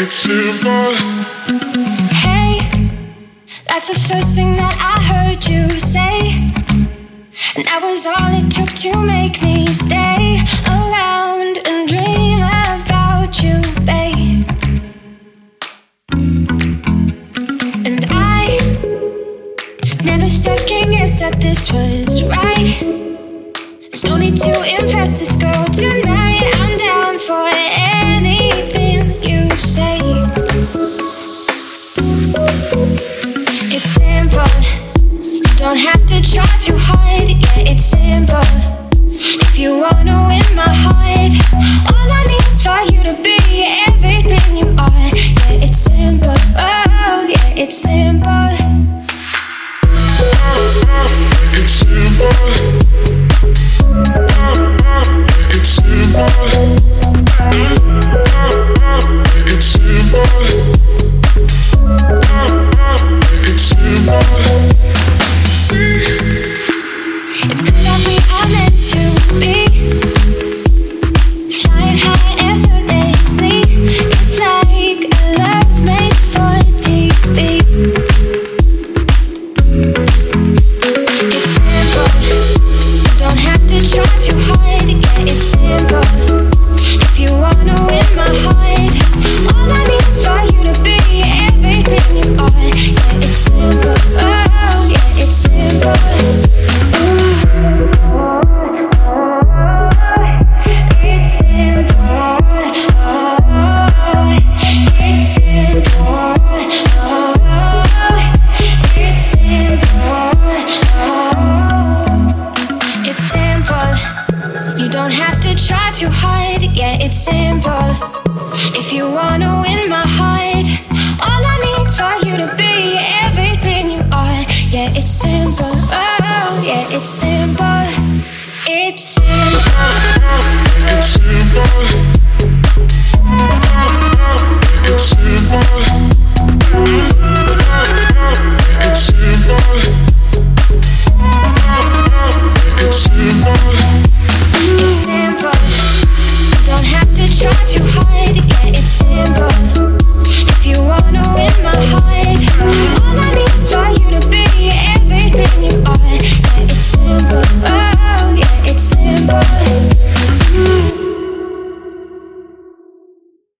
it's simple. Hey, that's the first thing that I heard you say. And that was all it took to make me stay around and dream about you, babe. And I never second guessed that this was right. No need to impress this girl tonight. I'm down for anything you say. It's simple. Don't have to try too hard. It's simple. If you wanna win my heart, all I need's for you to be everything you are. Yeah, it's simple. Oh, yeah, it's simple. It's simple. it's simple.